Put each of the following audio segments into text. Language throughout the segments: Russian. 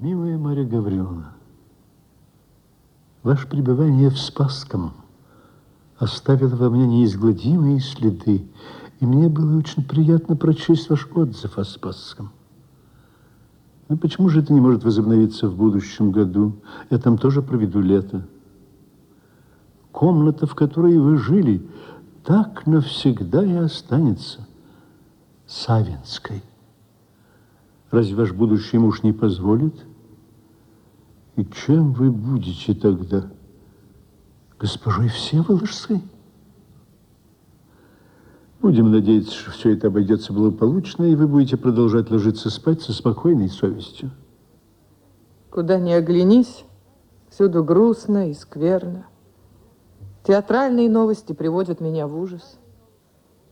Милая Марья Гавриловна, ваше пребывание в Спасском оставило во мне неизгладимые следы, и мне было очень приятно прочесть ваш отзыв о Спасском. Ну, почему же это не может возобновиться в будущем году? Я там тоже проведу лето. Комната, в которой вы жили, так навсегда и останется Савинской. Разве ваш будущий муж не позволит? И чем вы будете тогда? Госпожой Всеволожской? Будем надеяться, что все это обойдется благополучно, и вы будете продолжать ложиться спать со спокойной совестью. Куда ни оглянись, всюду грустно и скверно. Театральные новости приводят меня в ужас.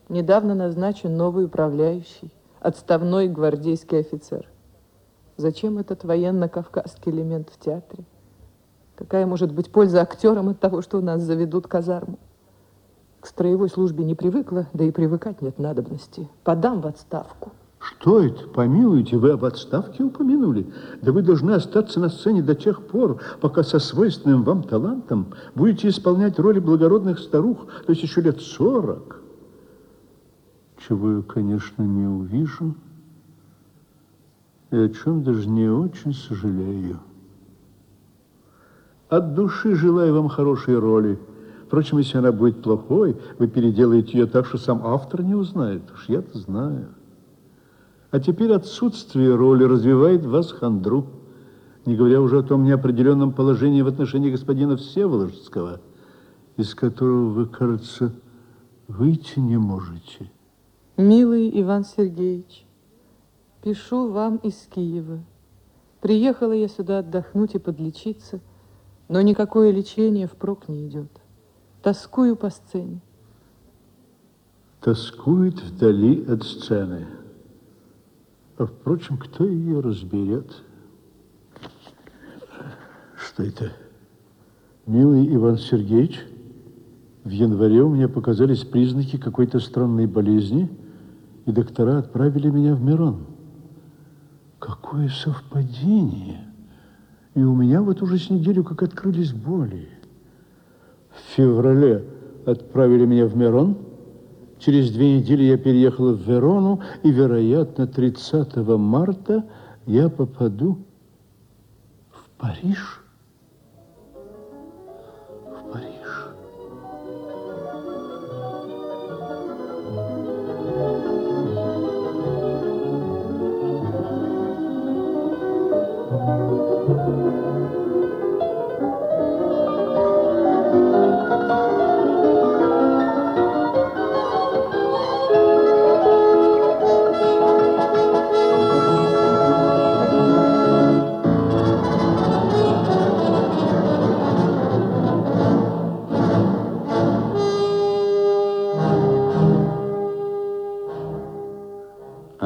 Недавно назначен новый управляющий, отставной гвардейский офицер. Зачем этот военно-кавказский элемент в театре? Какая может быть польза актерам от того, что у нас заведут казарму? К строевой службе не привыкла, да и привыкать нет надобности. Подам в отставку. Что это? Помилуйте, вы об отставке упомянули? Да вы должны остаться на сцене до тех пор, пока со свойственным вам талантом будете исполнять роли благородных старух, то есть еще лет сорок. Чего я, конечно, не увижу, и о чем даже не очень сожалею. От души желаю вам хорошей роли, Впрочем, если она будет плохой, вы переделаете ее так, что сам автор не узнает. Уж я-то знаю. А теперь отсутствие роли развивает вас хандру, не говоря уже о том неопределенном положении в отношении господина Всеволожского, из которого вы, кажется, выйти не можете. Милый Иван Сергеевич, пишу вам из Киева. Приехала я сюда отдохнуть и подлечиться, но никакое лечение впрок не идет. Тоскую по сцене. Тоскует вдали от сцены. А, впрочем, кто ее разберет? Что это? Милый Иван Сергеевич, в январе у меня показались признаки какой-то странной болезни, и доктора отправили меня в Мирон. Какое совпадение! И у меня вот уже с неделю как открылись боли в феврале отправили меня в Мирон. Через две недели я переехала в Верону, и, вероятно, 30 марта я попаду в Париж.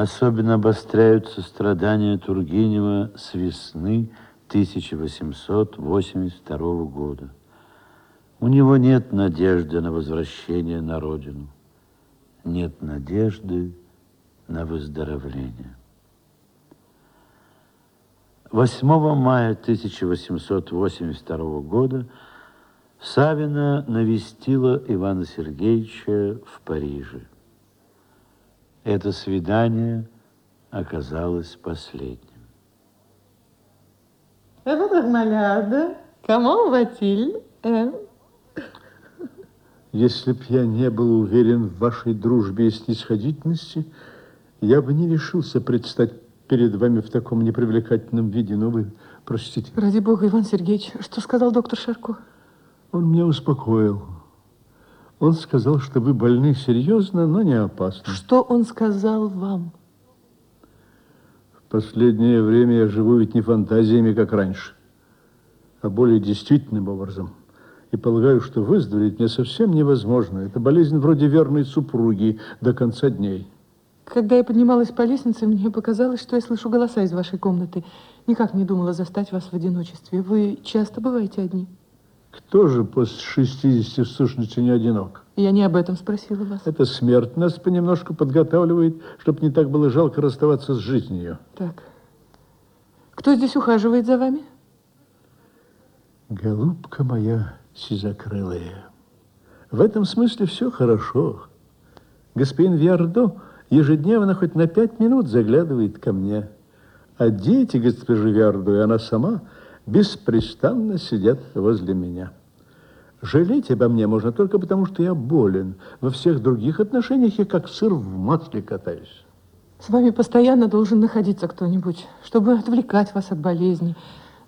Особенно обостряются страдания Тургенева с весны 1882 года. У него нет надежды на возвращение на родину, нет надежды на выздоровление. 8 мая 1882 года Савина навестила Ивана Сергеевича в Париже. Это свидание оказалось последним. Va-t-il? Если б я не был уверен в вашей дружбе и снисходительности, я бы не решился предстать перед вами в таком непривлекательном виде, но вы простите. Ради бога, Иван Сергеевич, что сказал доктор Шарко? Он меня успокоил. Он сказал, что вы больны серьезно, но не опасно. Что он сказал вам? В последнее время я живу ведь не фантазиями, как раньше, а более действительным образом. И полагаю, что выздороветь мне совсем невозможно. Это болезнь вроде верной супруги до конца дней. Когда я поднималась по лестнице, мне показалось, что я слышу голоса из вашей комнаты. Никак не думала застать вас в одиночестве. Вы часто бываете одни? Кто же после 60 в сущности не одинок? Я не об этом спросила вас. Это смерть нас понемножку подготавливает, чтобы не так было жалко расставаться с жизнью. Так. Кто здесь ухаживает за вами? Голубка моя сизокрылая, в этом смысле все хорошо. Господин Виардо ежедневно хоть на пять минут заглядывает ко мне. А дети госпожи Виардо и она сама беспрестанно сидят возле меня. Жалеть обо мне можно только потому, что я болен. Во всех других отношениях я как сыр в масле катаюсь. С вами постоянно должен находиться кто-нибудь, чтобы отвлекать вас от болезни,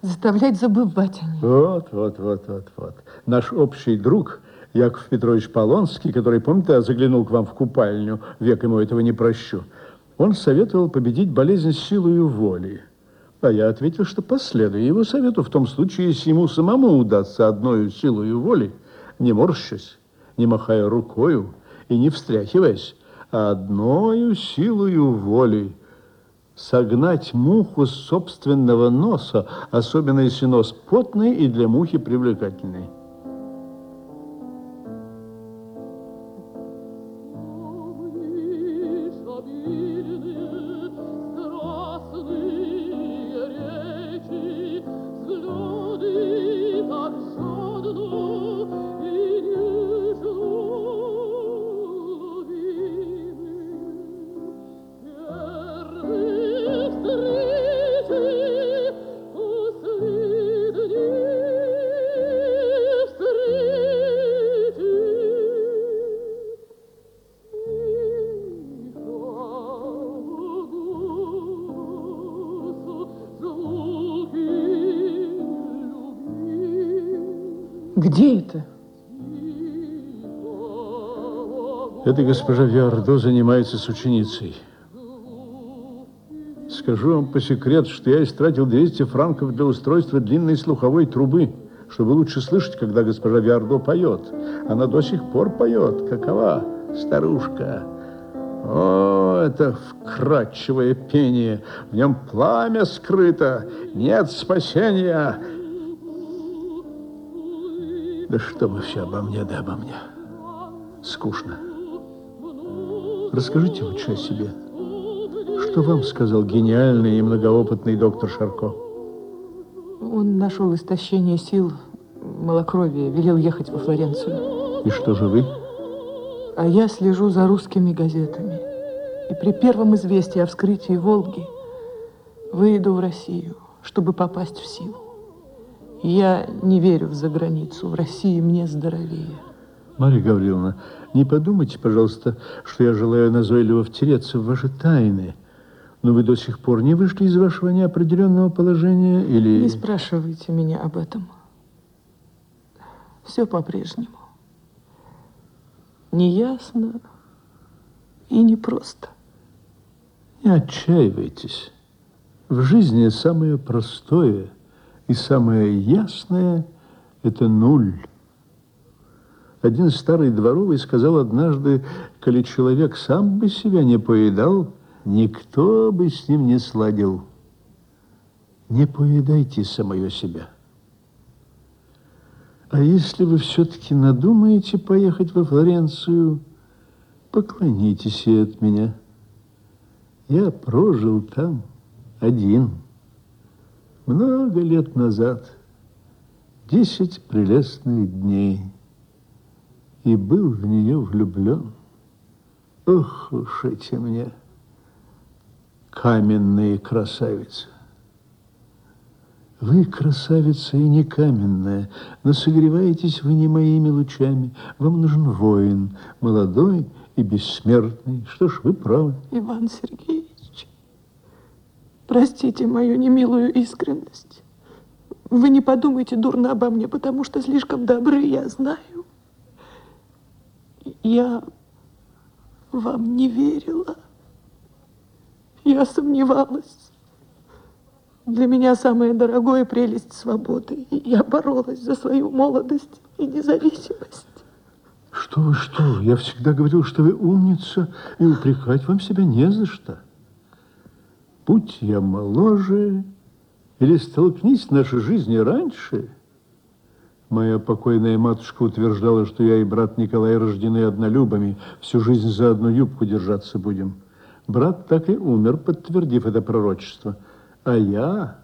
заставлять забывать о них. Вот, вот, вот, вот, вот. Наш общий друг Яков Петрович Полонский, который, помните, я заглянул к вам в купальню, век ему этого не прощу, он советовал победить болезнь силою воли. А я ответил, что последую его совету в том случае, если ему самому удастся одной силою воли, не морщась, не махая рукою и не встряхиваясь, а одною силою воли согнать муху с собственного носа, особенно если нос потный и для мухи привлекательный. Где это? Эта госпожа Виардо занимается с ученицей. Скажу вам по секрету, что я истратил 200 франков для устройства длинной слуховой трубы, чтобы лучше слышать, когда госпожа Виардо поет. Она до сих пор поет. Какова старушка? О, это вкрадчивое пение. В нем пламя скрыто. Нет спасения. Да что вы все обо мне, да обо мне. Скучно. Расскажите лучше о себе. Что вам сказал гениальный и многоопытный доктор Шарко? Он нашел истощение сил, малокровие, велел ехать во Флоренцию. И что же вы? А я слежу за русскими газетами. И при первом известии о вскрытии Волги выйду в Россию, чтобы попасть в силу. Я не верю в заграницу. В России мне здоровее. Марья Гавриловна, не подумайте, пожалуйста, что я желаю назойливо втереться в ваши тайны. Но вы до сих пор не вышли из вашего неопределенного положения или... Не спрашивайте меня об этом. Все по-прежнему. Неясно и непросто. Не отчаивайтесь. В жизни самое простое и самое ясное – это нуль. Один старый дворовый сказал однажды, коли человек сам бы себя не поедал, никто бы с ним не сладил. Не поедайте самое себя. А если вы все-таки надумаете поехать во Флоренцию, поклонитесь ей от меня. Я прожил там один. Много лет назад, десять прелестных дней, и был в нее влюблен. Ох уж эти мне каменные красавицы. Вы красавица и не каменная, но согреваетесь вы не моими лучами. Вам нужен воин, молодой и бессмертный. Что ж, вы правы. Иван Сергеевич, простите мою немилую искренность. Вы не подумайте дурно обо мне, потому что слишком добры, я знаю. Я вам не верила. Я сомневалась. Для меня самое дорогое прелесть свободы. И я боролась за свою молодость и независимость. Что вы, что? Я всегда говорил, что вы умница, и упрекать вам себя не за что. Будь я моложе, или столкнись наши жизни раньше. Моя покойная матушка утверждала, что я и брат Николай рождены однолюбами, всю жизнь за одну юбку держаться будем. Брат так и умер, подтвердив это пророчество. А я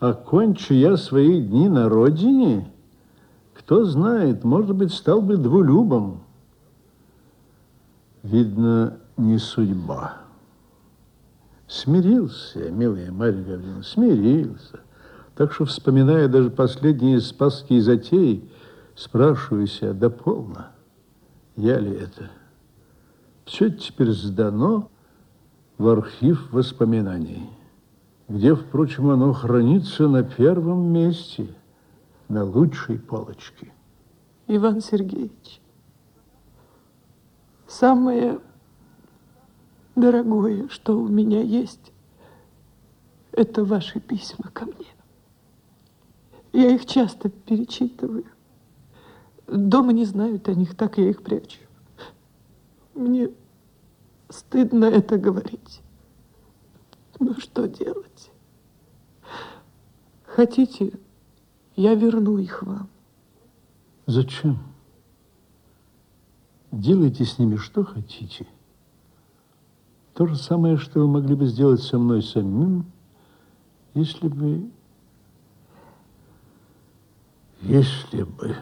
окончу я свои дни на родине, кто знает, может быть, стал бы двулюбом. Видно, не судьба. Смирился, милая Марья Гавриловна, смирился. Так что, вспоминая даже последние спасские затеи, спрашиваю себя, да полно, я ли это? Все теперь сдано в архив воспоминаний, где, впрочем, оно хранится на первом месте, на лучшей полочке. Иван Сергеевич, самое дорогое, что у меня есть, это ваши письма ко мне. Я их часто перечитываю. Дома не знают о них, так я их прячу. Мне стыдно это говорить. Ну, что делать? Хотите, я верну их вам. Зачем? Делайте с ними что хотите. То же самое, что вы могли бы сделать со мной самим, если бы... Если бы...